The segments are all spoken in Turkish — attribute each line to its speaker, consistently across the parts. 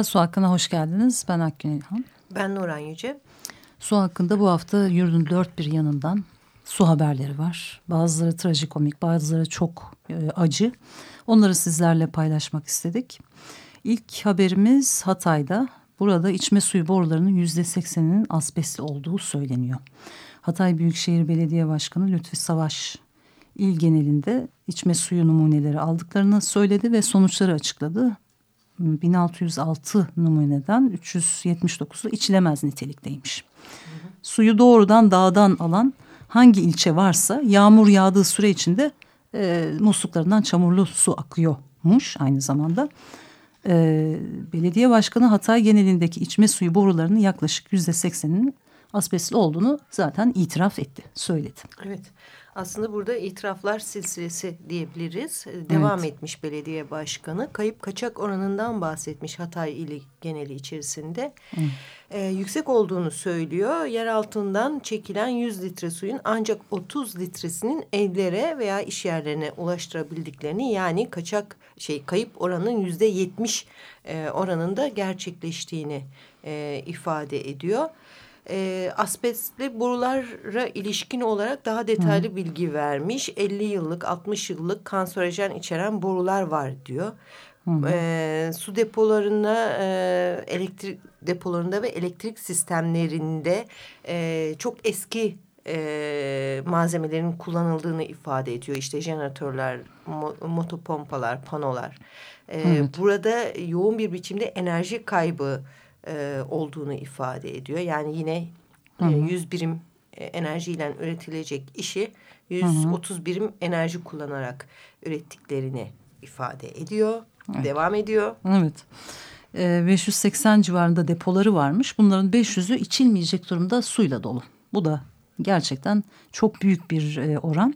Speaker 1: Merhaba, Su Hakkı'na hoş geldiniz. Ben Akgün İlhan.
Speaker 2: Ben Nuran Yüce.
Speaker 1: Su hakkında bu hafta yurdun dört bir yanından su haberleri var. Bazıları trajikomik, bazıları çok e, acı. Onları sizlerle paylaşmak istedik. İlk haberimiz Hatay'da. Burada içme suyu borularının yüzde sekseninin asbestli olduğu söyleniyor. Hatay Büyükşehir Belediye Başkanı Lütfi Savaş il genelinde içme suyu numuneleri aldıklarını söyledi ve sonuçları açıkladı. 1606 numuneden 379'u içilemez nitelikteymiş. Hı hı. Suyu doğrudan dağdan alan hangi ilçe varsa yağmur yağdığı süre içinde e, musluklarından çamurlu su akıyormuş aynı zamanda. E, belediye başkanı Hatay genelindeki içme suyu borularının yaklaşık yüzde sekseninin asbestli olduğunu zaten itiraf etti, söyledi.
Speaker 2: Evet. Aslında burada itiraflar silsilesi diyebiliriz. Devam evet. etmiş belediye başkanı. Kayıp kaçak oranından bahsetmiş Hatay ili geneli içerisinde. Ee, yüksek olduğunu söylüyor. Yer altından çekilen 100 litre suyun ancak 30 litresinin evlere veya iş yerlerine ulaştırabildiklerini yani kaçak şey kayıp oranının yüzde 70 e, oranında gerçekleştiğini e, ifade ediyor e, asbestli borulara ilişkin olarak daha detaylı Hı. bilgi vermiş. 50 yıllık 60 yıllık kanserojen içeren borular var diyor. E, su depolarına e, elektrik depolarında ve elektrik sistemlerinde e, çok eski e, malzemelerin kullanıldığını ifade ediyor. İşte jeneratörler, mo motopompalar, panolar. E, evet. Burada yoğun bir biçimde enerji kaybı e, olduğunu ifade ediyor. Yani yine e, 100 birim e, enerjiyle üretilecek işi 130 hı hı. birim enerji kullanarak ürettiklerini ifade ediyor. Evet. Devam ediyor.
Speaker 1: Evet. E, 580 civarında depoları varmış. Bunların 500'ü içilmeyecek durumda suyla dolu. Bu da gerçekten çok büyük bir e, oran.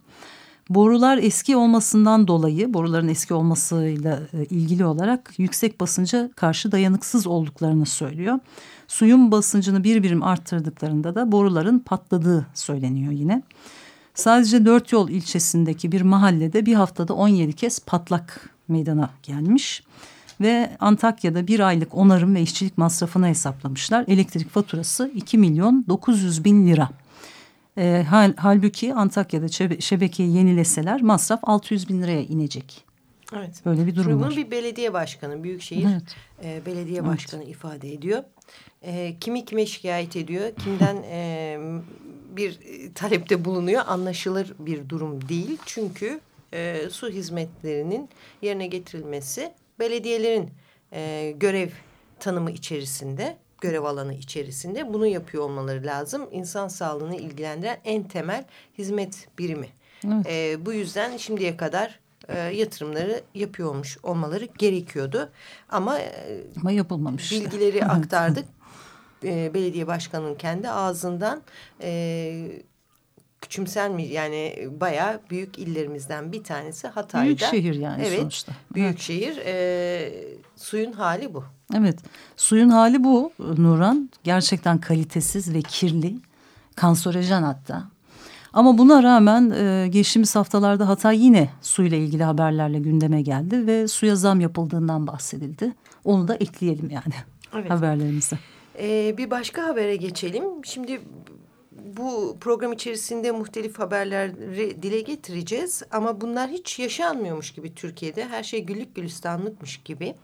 Speaker 1: Borular eski olmasından dolayı boruların eski olmasıyla e, ilgili olarak yüksek basınca karşı dayanıksız olduklarını söylüyor. Suyun basıncını bir birim arttırdıklarında da boruların patladığı söyleniyor yine. Sadece dört yol ilçesindeki bir mahallede bir haftada 17 kez patlak meydana gelmiş. Ve Antakya'da bir aylık onarım ve işçilik masrafını hesaplamışlar. Elektrik faturası 2 milyon 900 bin lira. E, hal, halbuki Antakya'da şebe şebekeyi yenileseler masraf 600 bin liraya inecek.
Speaker 2: Evet.
Speaker 1: Böyle bir durum Bunu var.
Speaker 2: Bunu bir belediye başkanı, büyükşehir evet. e, belediye evet. başkanı ifade ediyor. E, kimi kime şikayet ediyor, kimden e, bir talepte bulunuyor anlaşılır bir durum değil. Çünkü e, su hizmetlerinin yerine getirilmesi belediyelerin e, görev tanımı içerisinde görev alanı içerisinde bunu yapıyor olmaları lazım. İnsan sağlığını ilgilendiren en temel hizmet birimi. Evet. E, bu yüzden şimdiye kadar e, yatırımları yapıyormuş olmaları gerekiyordu. Ama,
Speaker 1: e, Ama yapılmamış.
Speaker 2: Bilgileri aktardık. e, belediye başkanının kendi ağzından e, küçümsenmiş yani bayağı büyük illerimizden bir tanesi Hatay'da.
Speaker 1: Büyük şehir yani
Speaker 2: evet,
Speaker 1: sonuçta.
Speaker 2: Büyük evet. şehir. E, suyun hali bu.
Speaker 1: Evet suyun hali bu Nuran. Gerçekten kalitesiz ve kirli. Kanserojen hatta. Ama buna rağmen e, geçtiğimiz haftalarda Hatay yine suyla ilgili haberlerle gündeme geldi ve suya zam yapıldığından bahsedildi. Onu da ekleyelim yani evet. haberlerimize.
Speaker 2: Ee, bir başka habere geçelim. Şimdi bu program içerisinde muhtelif haberleri dile getireceğiz. Ama bunlar hiç yaşanmıyormuş gibi Türkiye'de. Her şey güllük gülistanlıkmış gibi.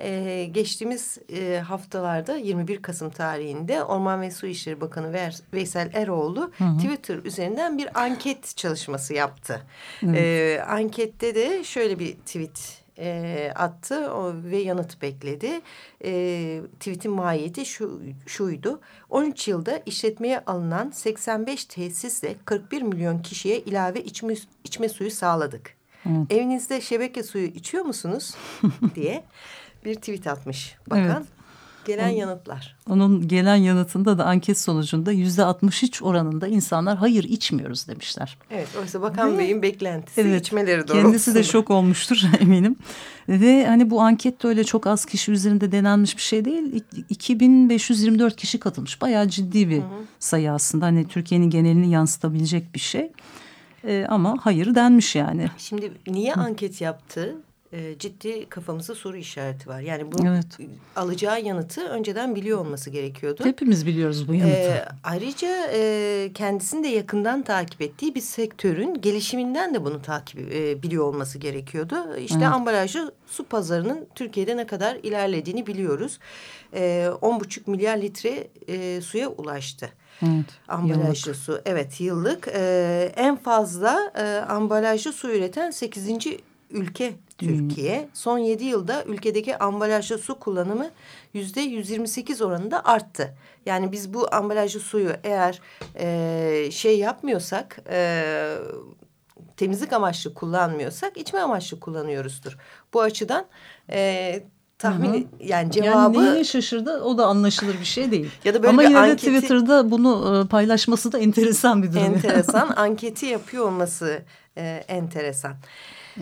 Speaker 2: Ee, geçtiğimiz e, haftalarda 21 Kasım tarihinde Orman ve Su İşleri Bakanı Veysel Eroğlu hı hı. Twitter üzerinden bir anket çalışması yaptı. Evet. Ee, ankette de şöyle bir tweet e, attı o, ve yanıt bekledi. E, tweetin mahiyeti şu, şuydu. 13 yılda işletmeye alınan 85 tesisle 41 milyon kişiye ilave içme, içme suyu sağladık. Evet. Evinizde şebeke suyu içiyor musunuz diye bir tweet atmış bakan. Evet. Gelen onun, yanıtlar.
Speaker 1: Onun gelen yanıtında da anket sonucunda yüzde 63 oranında insanlar hayır içmiyoruz demişler.
Speaker 2: Evet oysa Bakan Ve, Bey'in beklentisi evet, içmeleri
Speaker 1: doğrultusunda. Kendisi de şok olmuştur eminim. Ve hani bu anket de öyle çok az kişi üzerinde denenmiş bir şey değil. 2524 kişi katılmış. Bayağı ciddi bir hı hı. sayı aslında. Hani Türkiye'nin genelini yansıtabilecek bir şey. Ee, ama hayır denmiş yani.
Speaker 2: Şimdi niye Hı. anket yaptı? E, ciddi kafamızda soru işareti var. Yani bu evet. alacağı yanıtı önceden biliyor olması gerekiyordu.
Speaker 1: Hepimiz biliyoruz bu yanıtı.
Speaker 2: E, ayrıca e, kendisini de yakından takip ettiği bir sektörün gelişiminden de bunu takip e, biliyor olması gerekiyordu. İşte evet. ambalajlı su pazarının Türkiye'de ne kadar ilerlediğini biliyoruz. E, 10,5 milyar litre e, suya ulaştı. Evet, ambalajlı yıllık. su. Evet yıllık. E, en fazla e, ambalajlı su üreten sekizinci ülke Türkiye. Hmm. Son yedi yılda ülkedeki ambalajlı su kullanımı yüzde 128 oranında arttı. Yani biz bu ambalajlı suyu eğer e, şey yapmıyorsak... E, temizlik amaçlı kullanmıyorsak içme amaçlı kullanıyoruzdur. Bu açıdan e, tahmin Hı -hı. yani cevabı
Speaker 1: yani neye şaşırdı o da anlaşılır bir şey değil. ya da böyle Ama yine anketi, de Twitter'da bunu e, paylaşması da enteresan bir durum.
Speaker 2: Enteresan anketi yapıyor olması e, enteresan.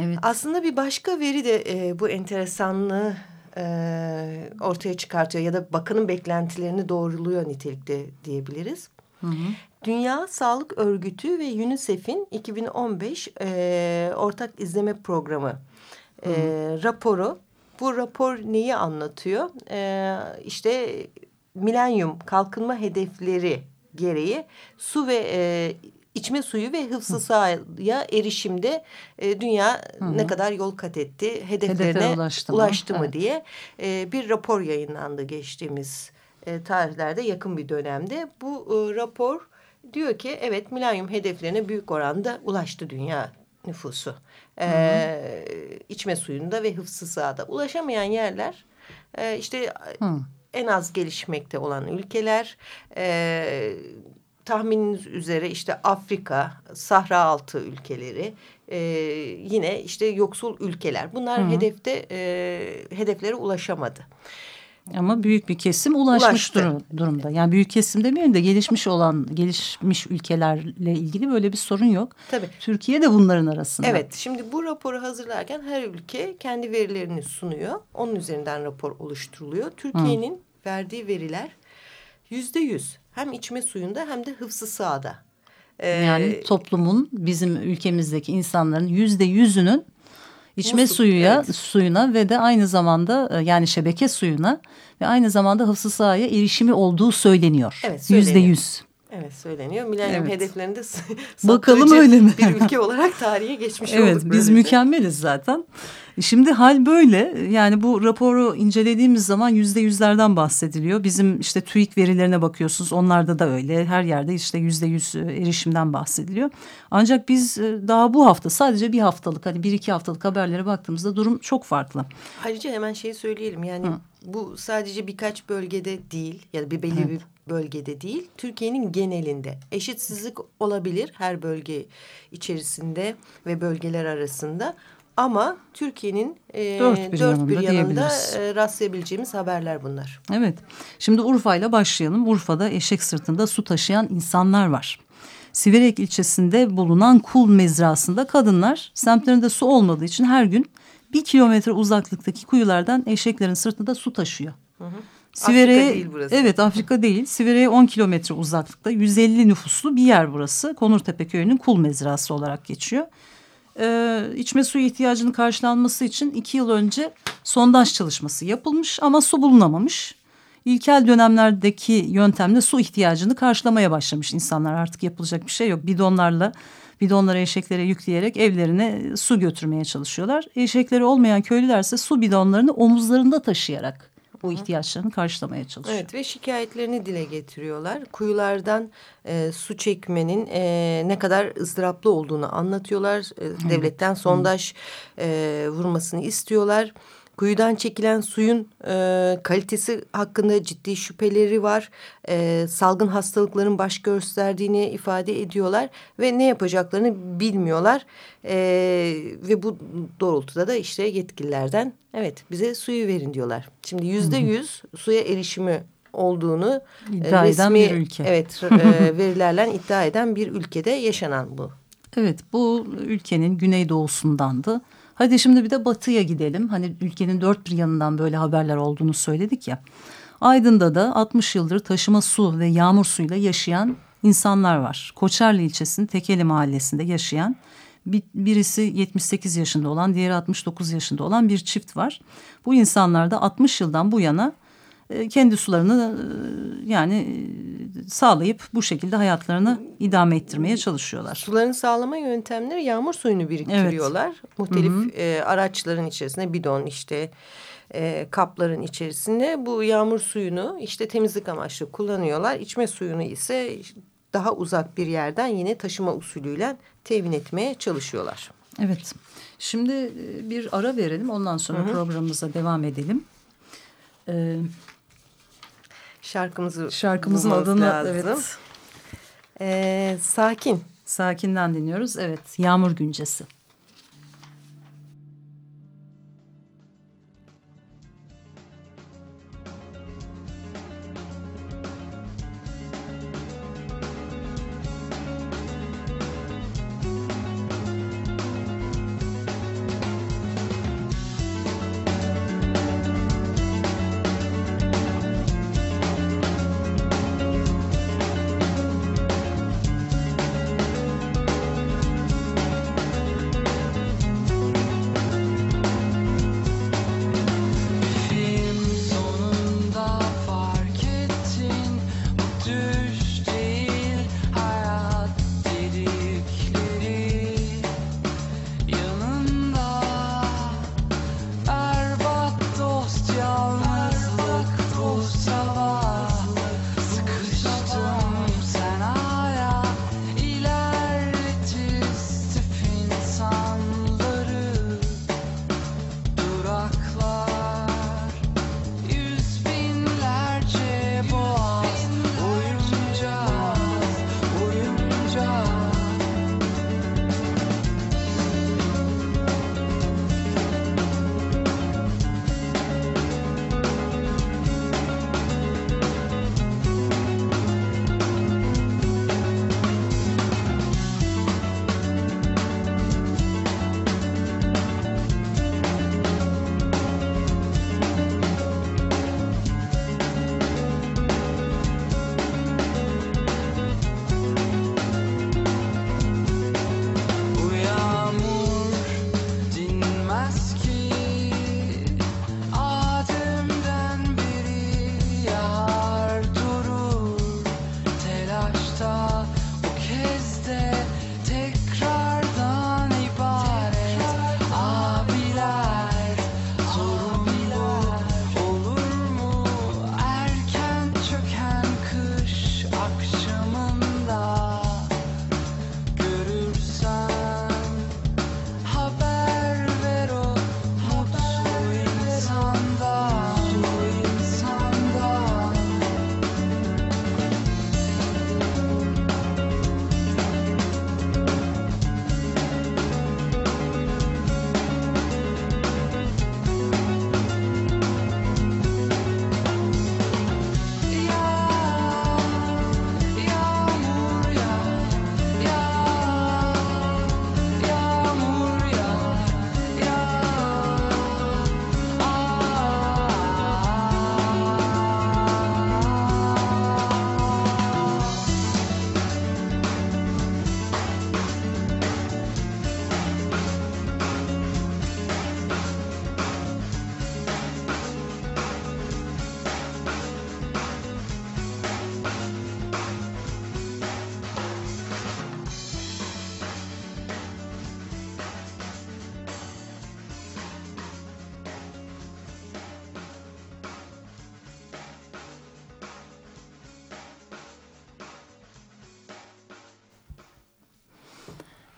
Speaker 2: Evet. Aslında bir başka veri de e, bu enteresanlığı e, ortaya çıkartıyor ya da bakanın beklentilerini doğruluyor nitelikte diyebiliriz. Hı hı. Dünya Sağlık Örgütü ve UNICEF'in 2015 e, ortak izleme programı e, raporu. Bu rapor neyi anlatıyor? E, işte milenyum kalkınma hedefleri gereği su ve e, içme suyu ve hıfzı sahaya erişimde e, dünya Hı -hı. ne kadar yol kat etti, hedeflerine ulaştı mı, ulaştı mı evet. diye e, bir rapor yayınlandı geçtiğimiz e, tarihlerde yakın bir dönemde. Bu e, rapor diyor ki evet milenyum hedeflerine büyük oranda ulaştı dünya nüfusu. E, içme suyunda ve hıfzı sahada ulaşamayan yerler e, işte Hı. en az gelişmekte olan ülkeler... E, tahmininiz üzere işte Afrika, Sahra altı ülkeleri, e, yine işte yoksul ülkeler. Bunlar Hı -hı. hedefte e, hedeflere ulaşamadı.
Speaker 1: Ama büyük bir kesim ulaşmış durum, durumda. Yani büyük kesim demeyelim de gelişmiş olan gelişmiş ülkelerle ilgili böyle bir sorun yok. Tabii. Türkiye de bunların arasında.
Speaker 2: Evet. Şimdi bu raporu hazırlarken her ülke kendi verilerini sunuyor. Onun üzerinden rapor oluşturuluyor. Türkiye'nin verdiği veriler yüzde yüz hem içme suyunda hem de hıfzı sağda.
Speaker 1: Ee, yani toplumun bizim ülkemizdeki insanların yüzde yüzünün içme musluk, suyuya evet. suyuna ve de aynı zamanda e, yani şebeke suyuna ve aynı zamanda hıfzı sahaya erişimi olduğu söyleniyor. Evet, yüzde yüz.
Speaker 2: Evet söyleniyor. Milenyum evet. hedeflerinde
Speaker 1: Bakalım öyle mi?
Speaker 2: bir ülke olarak tarihe geçmiş
Speaker 1: evet, olduk. Evet biz mükemmeliz zaten. Şimdi hal böyle yani bu raporu incelediğimiz zaman yüzde yüzlerden bahsediliyor. Bizim işte TÜİK verilerine bakıyorsunuz onlarda da öyle her yerde işte yüzde yüz e, erişimden bahsediliyor. Ancak biz e, daha bu hafta sadece bir haftalık hani bir iki haftalık haberlere baktığımızda durum çok farklı.
Speaker 2: Ayrıca hemen şeyi söyleyelim yani Hı. bu sadece birkaç bölgede değil ya da bir belli evet. bir bölgede değil Türkiye'nin genelinde eşitsizlik olabilir her bölge içerisinde ve bölgeler arasında ama Türkiye'nin e, dört bir dört yanında, bir yanında e, rastlayabileceğimiz haberler bunlar.
Speaker 1: Evet. Şimdi Urfa ile başlayalım. Urfa'da eşek sırtında su taşıyan insanlar var. Siverek ilçesinde bulunan kul mezrasında kadınlar semtlerinde su olmadığı için her gün bir kilometre uzaklıktaki kuyulardan eşeklerin sırtında su taşıyor. Hı hı. Sivere'ye, Afrika değil burası. Evet Afrika değil. Sivere'ye 10 kilometre uzaklıkta 150 nüfuslu bir yer burası. Konurtepe köyünün kul mezrası olarak geçiyor e, içme suyu ihtiyacının karşılanması için iki yıl önce sondaj çalışması yapılmış ama su bulunamamış. İlkel dönemlerdeki yöntemle su ihtiyacını karşılamaya başlamış insanlar artık yapılacak bir şey yok. Bidonlarla bidonları eşeklere yükleyerek evlerine su götürmeye çalışıyorlar. Eşekleri olmayan köylüler ise su bidonlarını omuzlarında taşıyarak bu ihtiyaçlarını karşılamaya çalışıyor.
Speaker 2: Evet ve şikayetlerini dile getiriyorlar. Kuyulardan e, su çekmenin e, ne kadar ızdıraplı olduğunu anlatıyorlar. E, devletten sondaj e, vurmasını istiyorlar. Kuyudan çekilen suyun e, kalitesi hakkında ciddi şüpheleri var. E, salgın hastalıkların baş gösterdiğini ifade ediyorlar ve ne yapacaklarını bilmiyorlar. E, ve bu doğrultuda da işte yetkililerden evet bize suyu verin diyorlar. Şimdi yüzde yüz suya erişimi olduğunu
Speaker 3: iddia resmi, eden bir ülke.
Speaker 2: Evet e, verilerle iddia eden bir ülkede yaşanan bu.
Speaker 3: Evet bu ülkenin güneydoğusundandı. Hadi şimdi bir de batıya gidelim. Hani ülkenin dört bir yanından böyle haberler olduğunu söyledik ya. Aydın'da da 60 yıldır taşıma su ve yağmur suyuyla yaşayan insanlar var. Koçarlı ilçesinin Tekeli mahallesinde yaşayan birisi 78 yaşında olan diğeri 69 yaşında olan bir çift var. Bu insanlar da 60 yıldan bu yana kendi sularını e, yani e, sağlayıp bu şekilde hayatlarını idame ettirmeye çalışıyorlar.
Speaker 2: Sularını sağlama yöntemleri yağmur suyunu biriktiriyorlar. Evet. Muhtelif Hı -hı. E, araçların içerisinde bidon işte e, kapların içerisinde bu yağmur suyunu işte temizlik amaçlı kullanıyorlar. İçme suyunu ise daha uzak bir yerden yine taşıma usulüyle temin etmeye çalışıyorlar.
Speaker 3: Evet. Şimdi bir ara verelim ondan sonra Hı -hı. programımıza devam edelim.
Speaker 2: Evet şarkımızı
Speaker 3: şarkımızın adını lazım. evet.
Speaker 2: Ee, sakin.
Speaker 3: Sakinden dinliyoruz. Evet. Yağmur güncesi.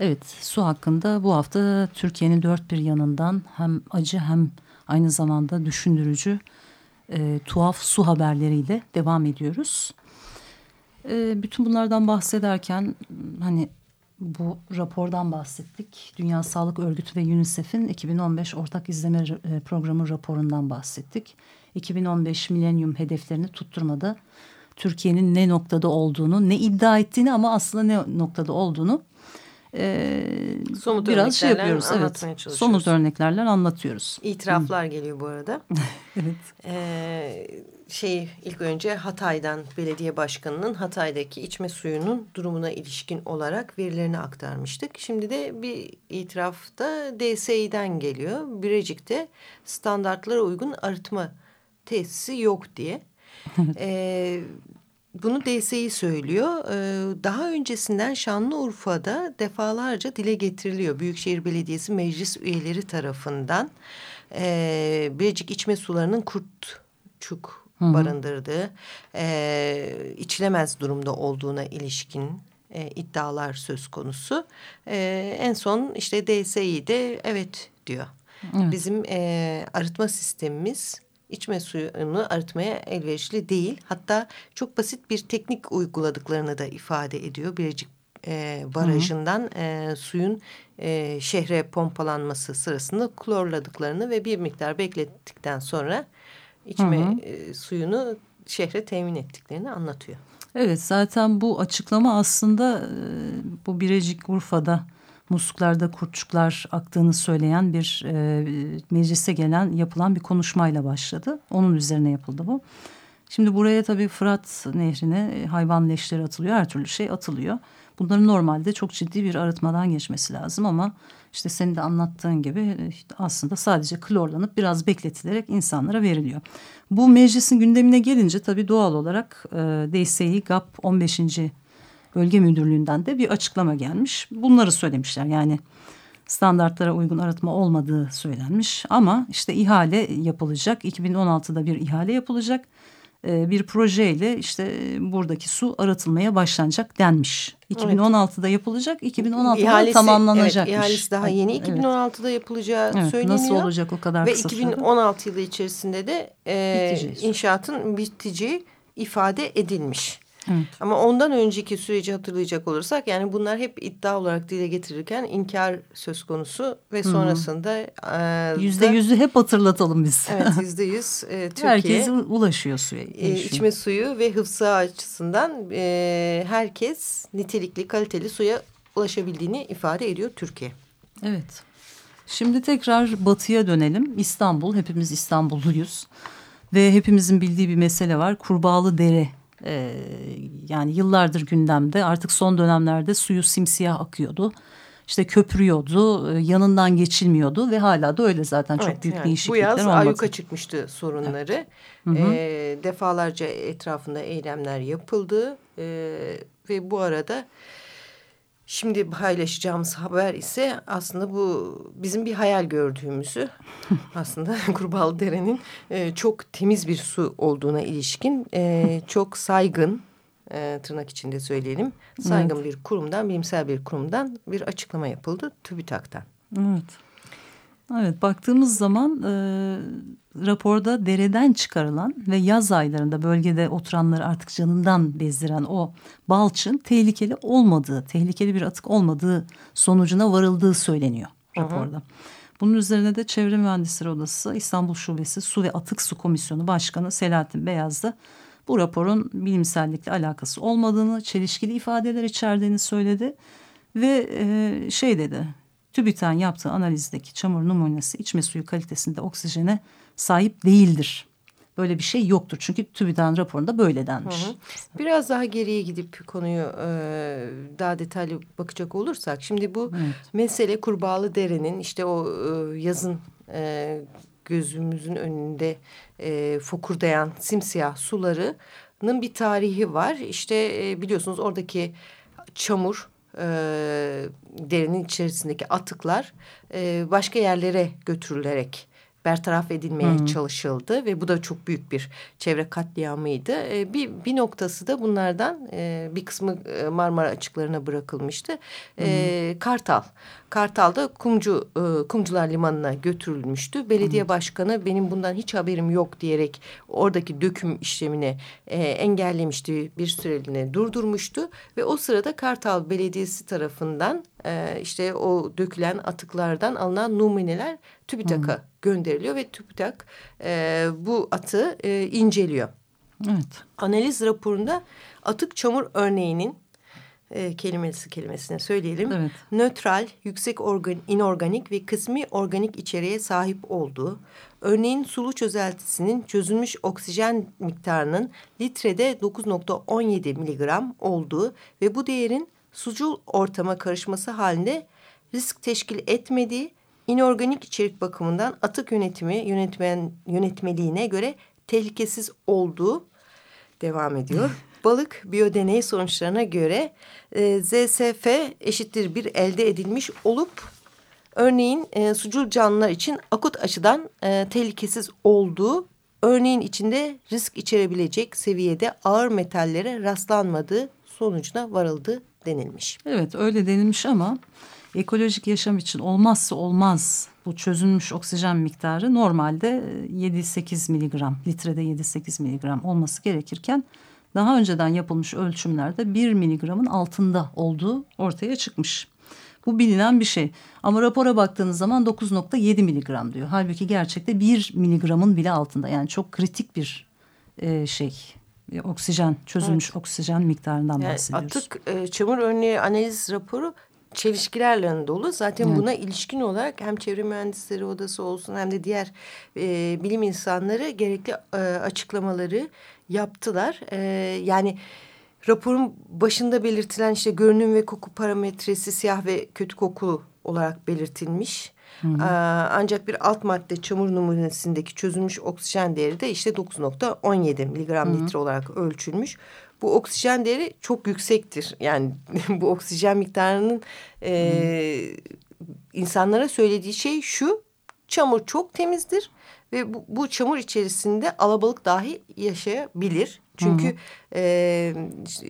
Speaker 3: Evet su hakkında bu hafta Türkiye'nin dört bir yanından hem acı hem
Speaker 1: aynı zamanda düşündürücü e, tuhaf su haberleriyle devam ediyoruz. E, bütün bunlardan bahsederken hani bu rapordan bahsettik. Dünya Sağlık Örgütü ve UNICEF'in 2015 Ortak İzleme e, Programı raporundan bahsettik. 2015 milenyum hedeflerini tutturmada Türkiye'nin ne noktada olduğunu, ne iddia ettiğini ama aslında ne noktada olduğunu e, Somut biraz şey yapıyoruz. Evet. Somut örneklerle anlatıyoruz.
Speaker 2: İtiraflar Hı. geliyor bu arada. evet. Ee, şey ilk önce Hatay'dan belediye başkanının Hatay'daki içme suyunun durumuna ilişkin olarak verilerini aktarmıştık. Şimdi de bir itiraf da DSİ'den geliyor. Birecik'te standartlara uygun arıtma tesisi yok diye. ee, bunu DSİ söylüyor. Ee, daha öncesinden Şanlıurfa'da defalarca dile getiriliyor. Büyükşehir Belediyesi meclis üyeleri tarafından e, Birecik içme sularının kurtçuk Hı barındırdığı, e, içilemez durumda olduğuna ilişkin e, iddialar söz konusu. E, en son işte DSİ de evet diyor. Evet. Bizim e, arıtma sistemimiz içme suyunu arıtmaya elverişli değil. Hatta çok basit bir teknik uyguladıklarını da ifade ediyor. Birecik e, barajından e, suyun e, şehre pompalanması sırasında klorladıklarını ve bir miktar beklettikten sonra içme hı hı. E, suyunu şehre temin ettiklerini anlatıyor.
Speaker 1: Evet zaten bu açıklama aslında e, bu Birecik Urfa'da musluklarda kurtçuklar aktığını söyleyen bir e, meclise gelen yapılan bir konuşmayla başladı. Onun üzerine yapıldı bu. Şimdi buraya tabii Fırat Nehri'ne e, hayvan leşleri atılıyor, her türlü şey atılıyor. Bunların normalde çok ciddi bir arıtmadan geçmesi lazım ama işte senin de anlattığın gibi e, aslında sadece klorlanıp biraz bekletilerek insanlara veriliyor. Bu meclisin gündemine gelince tabii doğal olarak e, DSİ GAP 15. Bölge Müdürlüğü'nden de bir açıklama gelmiş. Bunları söylemişler yani standartlara uygun arıtma olmadığı söylenmiş ama işte ihale yapılacak 2016'da bir ihale yapılacak e, bir projeyle işte buradaki su arıtılmaya başlanacak denmiş. 2016'da yapılacak, 2016'da ihalesi, tamamlanacakmış.
Speaker 2: Evet, ihalesi daha yeni. 2016'da yapılacağı evet, söyleniyor.
Speaker 1: Nasıl olacak o kadar
Speaker 2: Ve
Speaker 1: kısa
Speaker 2: 2016 sürede? yılı içerisinde de e, inşaatın biteceği ifade edilmiş. Evet. Ama ondan önceki süreci hatırlayacak olursak yani bunlar hep iddia olarak dile getirirken inkar söz konusu ve sonrasında
Speaker 1: yüzde yüzü hep hatırlatalım biz.
Speaker 2: Evet yüzde yüz Türkiye.
Speaker 1: Herkes ulaşıyor suya.
Speaker 2: E, içme suyu ve hıfzı açısından e, herkes nitelikli kaliteli suya ulaşabildiğini ifade ediyor Türkiye.
Speaker 1: Evet. Şimdi tekrar batıya dönelim. İstanbul, hepimiz İstanbulluyuz. Ve hepimizin bildiği bir mesele var. Kurbağalı Dere e, yani yıllardır gündemde artık son dönemlerde suyu simsiyah akıyordu. İşte köpürüyordu, e, yanından geçilmiyordu ve hala da öyle zaten çok büyük yani, değişiklikler olmadı.
Speaker 2: Bu yaz ayyuka çıkmıştı sorunları. Evet. Hı -hı. E, defalarca etrafında eylemler yapıldı e, ve bu arada Şimdi paylaşacağımız haber ise aslında bu bizim bir hayal gördüğümüzü aslında Kurbağalı Dere'nin e, çok temiz bir su olduğuna ilişkin e, çok saygın e, tırnak içinde söyleyelim saygın evet. bir kurumdan bilimsel bir kurumdan bir açıklama yapıldı TÜBİTAK'tan.
Speaker 1: Evet. Evet baktığımız zaman e, raporda dereden çıkarılan ve yaz aylarında bölgede oturanları artık canından bezdiren o balçın tehlikeli olmadığı, tehlikeli bir atık olmadığı sonucuna varıldığı söyleniyor raporda. Hı hı. Bunun üzerine de Çevre Mühendisleri Odası İstanbul Şubesi Su ve Atık Su Komisyonu Başkanı Selahattin Beyaz da bu raporun bilimsellikle alakası olmadığını, çelişkili ifadeler içerdiğini söyledi ve e, şey dedi TÜBİTAK'ın yaptığı analizdeki çamur numunesi içme suyu kalitesinde oksijene sahip değildir. Böyle bir şey yoktur çünkü TÜBİTAK'ın raporunda böyle denmiş. Hı hı.
Speaker 2: Biraz daha geriye gidip konuyu e, daha detaylı bakacak olursak. Şimdi bu evet. mesele Kurbağalı Dere'nin işte o e, yazın e, gözümüzün önünde e, fokurdayan simsiyah sularının bir tarihi var. İşte e, biliyorsunuz oradaki çamur e, derinin içerisindeki atıklar e, başka yerlere götürülerek bertaraf edilmeye hmm. çalışıldı ve bu da çok büyük bir çevre katliamıydı. E, bir, bir noktası da bunlardan e, bir kısmı e, Marmara açıklarına bırakılmıştı. Hmm. E, Kartal. Kartal'da Kumcu e, Kumcular Limanı'na götürülmüştü. Belediye hmm. başkanı benim bundan hiç haberim yok diyerek oradaki döküm işlemini e, engellemişti. Bir süreliğine durdurmuştu ve o sırada Kartal Belediyesi tarafından e, işte o dökülen atıklardan alınan numuneler TÜBİTAK'a hmm. gönderiliyor ve TÜBİTAK e, bu atı e, inceliyor. Evet. Analiz raporunda atık çamur örneğinin e, kelimesi kelimesine söyleyelim. Evet. Nötral, yüksek organ, inorganik ve kısmi organik içeriğe sahip olduğu, örneğin sulu çözeltisinin çözülmüş oksijen miktarının litrede 9.17 miligram olduğu ve bu değerin sucul ortama karışması halinde risk teşkil etmediği inorganik içerik bakımından atık yönetimi yönetmen yönetmeliğine göre tehlikesiz olduğu devam ediyor. Balık biyodeney sonuçlarına göre e, ZSF eşittir bir elde edilmiş olup örneğin e, sucul canlılar için akut açıdan e, tehlikesiz olduğu örneğin içinde risk içerebilecek seviyede ağır metallere rastlanmadığı sonucuna varıldı denilmiş.
Speaker 1: Evet öyle denilmiş ama ekolojik yaşam için olmazsa olmaz bu çözülmüş oksijen miktarı normalde 7-8 miligram litrede 7-8 miligram olması gerekirken daha önceden yapılmış ölçümlerde 1 miligramın altında olduğu ortaya çıkmış. Bu bilinen bir şey. Ama rapora baktığınız zaman 9.7 miligram diyor. Halbuki gerçekte 1 miligramın bile altında. Yani çok kritik bir e, şey. Oksijen, çözülmüş evet. oksijen miktarından yani bahsediyoruz.
Speaker 2: Atık e, çamur örneği analiz raporu çelişkilerle dolu. Zaten evet. buna ilişkin olarak hem çevre mühendisleri odası olsun hem de diğer e, bilim insanları gerekli e, açıklamaları yaptılar. E, yani raporun başında belirtilen işte görünüm ve koku parametresi siyah ve kötü koku olarak belirtilmiş. Hı hı. Ancak bir alt madde çamur numunesindeki çözülmüş oksijen değeri de işte 9.17 miligram litre olarak ölçülmüş. Bu oksijen değeri çok yüksektir. Yani bu oksijen miktarının e, insanlara söylediği şey şu. Çamur çok temizdir ve bu, bu çamur içerisinde alabalık dahi yaşayabilir. Çünkü hı hı. E, işte,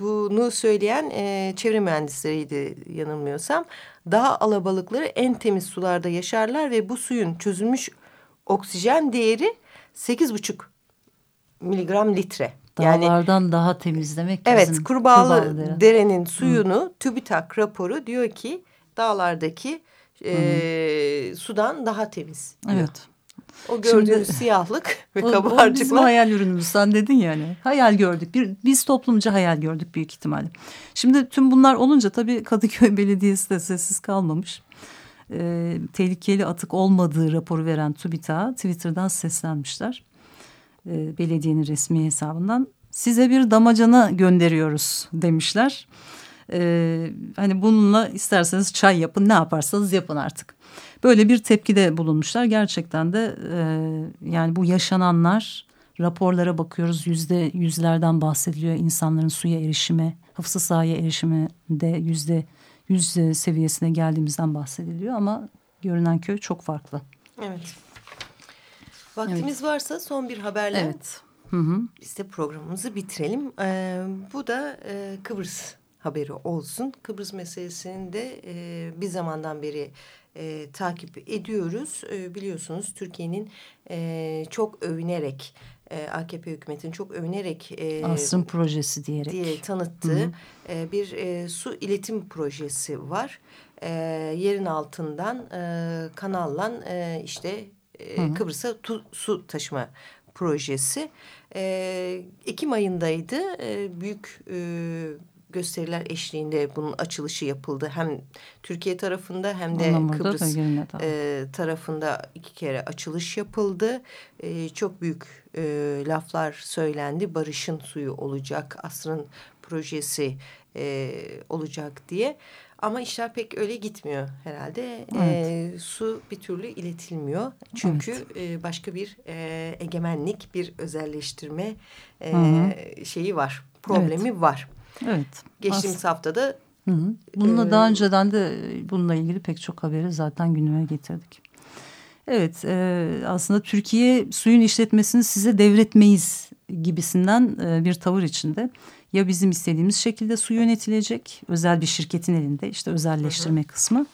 Speaker 2: bunu söyleyen e, çevre mühendisleriydi yanılmıyorsam. Daha alabalıkları en temiz sularda yaşarlar ve bu suyun çözülmüş oksijen değeri sekiz buçuk miligram litre.
Speaker 1: Dağlardan yani, daha temiz demek.
Speaker 2: Evet kurbağalı, kurbağalı derenin suyunu Hı. TÜBİTAK raporu diyor ki dağlardaki e, sudan daha temiz. Diyor. Evet. O gördüğümüz Şimdi, siyahlık ve o, kabarcıklar. O
Speaker 1: bizim hayal ürünümüz sen dedin yani. Hayal gördük. Bir, biz toplumca hayal gördük büyük ihtimalle. Şimdi tüm bunlar olunca tabii Kadıköy Belediyesi de sessiz kalmamış. Ee, tehlikeli atık olmadığı raporu veren TÜBİTAK'a Twitter'dan seslenmişler. Ee, belediyenin resmi hesabından. Size bir damacana gönderiyoruz demişler. Ee, hani bununla isterseniz çay yapın ne yaparsanız yapın artık. Böyle bir tepkide bulunmuşlar. Gerçekten de e, yani bu yaşananlar raporlara bakıyoruz yüzde yüzlerden bahsediliyor. insanların suya erişimi, hafıza sahaya erişimi de yüzde yüz seviyesine geldiğimizden bahsediliyor ama görünen köy çok farklı.
Speaker 2: Evet. Vaktimiz evet. varsa son bir haberle evet. Hı hı. biz de programımızı bitirelim. Ee, bu da e, Kıbrıs haberi olsun. Kıbrıs meselesinde e, bir zamandan beri e, takip ediyoruz. E, biliyorsunuz Türkiye'nin e, çok övünerek e, AKP hükümetinin çok övünerek
Speaker 1: e, asrın projesi diyerek
Speaker 2: diye tanıttığı Hı -hı. E, bir e, su iletim projesi var. E, yerin altından e, kanallan e, işte e, Kıbrıs'a su taşıma projesi. E, Ekim ayındaydı. E, büyük e, gösteriler eşliğinde bunun açılışı yapıldı. Hem Türkiye tarafında hem de Anlamında Kıbrıs e, tarafında iki kere açılış yapıldı. E, çok büyük e, laflar söylendi. Barışın suyu olacak, asrın projesi e, olacak diye. Ama işler pek öyle gitmiyor herhalde. Evet. E, su bir türlü iletilmiyor. Çünkü evet. e, başka bir e, egemenlik, bir özelleştirme e, şeyi var. Problemi evet. var. Evet. Geçtiğimiz As haftada.
Speaker 1: Hı hı. Bununla e, daha önceden de bununla ilgili pek çok haberi zaten gündeme getirdik. Evet e, aslında Türkiye suyun işletmesini size devretmeyiz gibisinden e, bir tavır içinde. Ya bizim istediğimiz şekilde su yönetilecek özel bir şirketin elinde işte özelleştirme hı hı. kısmı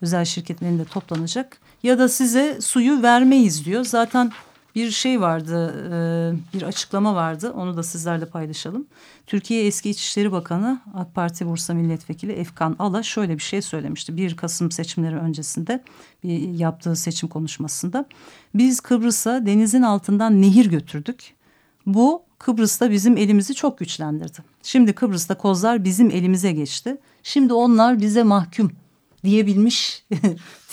Speaker 1: özel şirketin elinde toplanacak ya da size suyu vermeyiz diyor. Zaten bir şey vardı, e, bir açıklama vardı. Onu da sizlerle paylaşalım. Türkiye eski İçişleri Bakanı AK Parti Bursa Milletvekili Efkan Ala şöyle bir şey söylemişti. 1 Kasım seçimleri öncesinde bir yaptığı seçim konuşmasında. Biz Kıbrıs'a denizin altından nehir götürdük. Bu Kıbrıs'ta bizim elimizi çok güçlendirdi. Şimdi Kıbrıs'ta kozlar bizim elimize geçti. Şimdi onlar bize mahkum diyebilmişti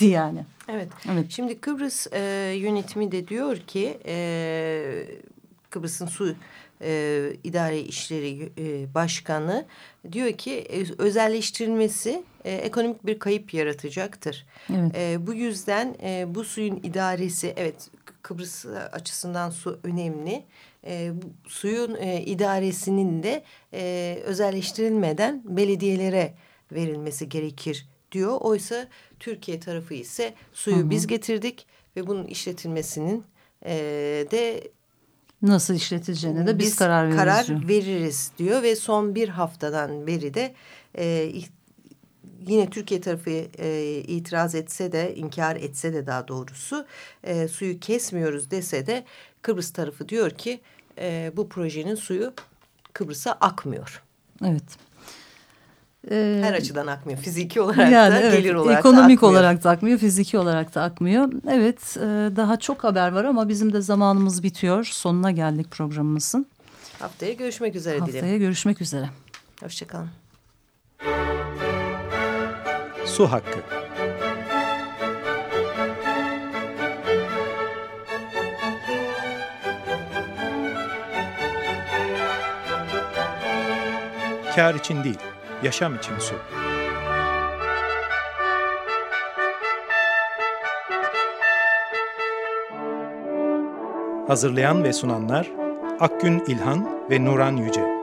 Speaker 1: yani.
Speaker 2: Evet. evet. Şimdi Kıbrıs e, yönetimi de diyor ki e, Kıbrıs'ın su e, idare işleri e, başkanı diyor ki e, özelleştirilmesi e, ekonomik bir kayıp yaratacaktır. Evet. E, bu yüzden e, bu suyun idaresi evet Kıbrıs açısından su önemli. E, bu, suyun e, idaresinin de e, özelleştirilmeden belediyelere verilmesi gerekir diyor. Oysa Türkiye tarafı ise suyu hı hı. biz getirdik ve bunun işletilmesinin e, de
Speaker 1: nasıl işletileceğine de biz, biz karar veririz.
Speaker 2: Karar diyor. veririz diyor ve son bir haftadan beri de e, yine Türkiye tarafı e, itiraz etse de inkar etse de daha doğrusu e, suyu kesmiyoruz dese de Kıbrıs tarafı diyor ki e, bu projenin suyu Kıbrıs'a akmıyor.
Speaker 1: Evet.
Speaker 2: Ee, Her açıdan akmıyor. Fiziki olarak yani, da, evet, gelir olarak
Speaker 1: ekonomik
Speaker 2: da
Speaker 1: akmıyor. olarak da akmıyor, fiziki olarak da akmıyor. Evet, e, daha çok haber var ama bizim de zamanımız bitiyor. Sonuna geldik programımızın.
Speaker 2: Haftaya görüşmek üzere
Speaker 1: Haftaya dilerim. Haftaya görüşmek üzere.
Speaker 2: Hoşçakalın.
Speaker 4: Su Hakkı Kar için değil Yaşam için su. Hazırlayan ve sunanlar Akgün İlhan ve Nuran Yüce.